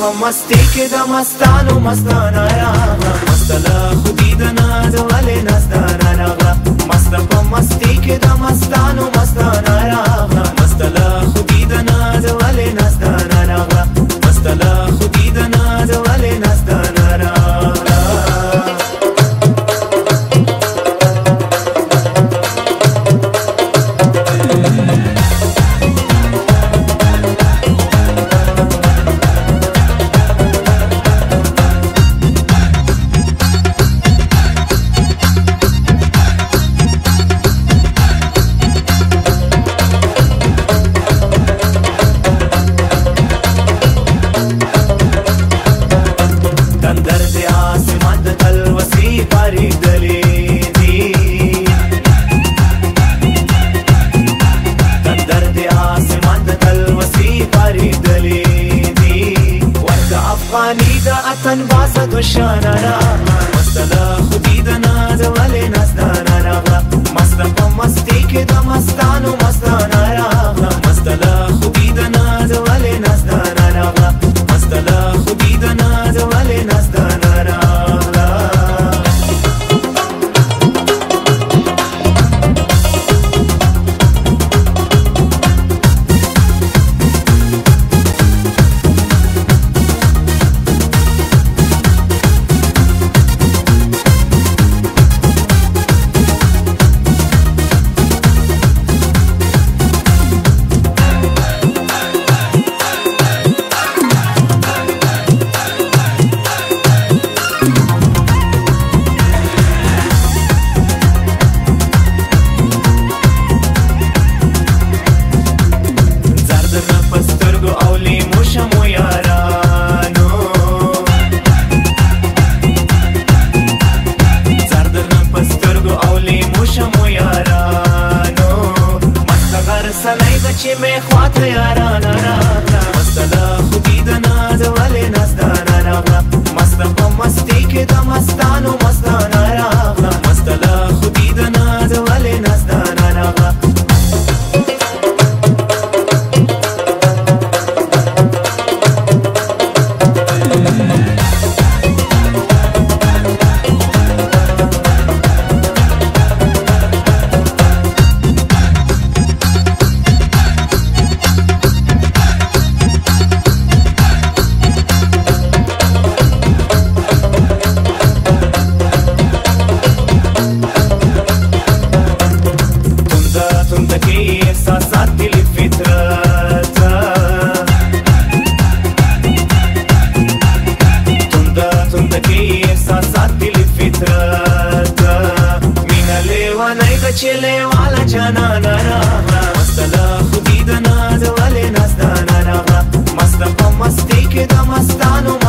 هم مستی که دا مستان و مستان آراغا مستلا خودی دا نازوالی نزدان آراغا مستم هم مستی که دا مستان و مستان آراغا مستلا خودی دا نازوالی نزدان آراغا مستلا افغانی دا اتن باز دو شانانا مست دا خودی دا ناز ولی ناز دانانا مست پا مستی که دا مستانو مێخواتەیە تعدي الفترات تندى تندى كيف ساساتي الفترات من الليوان ايضا تشيليو على جنانا راها مستلا خديدنا دوالي ناس دانا راها مستقم مستيك دا مستانو مستانو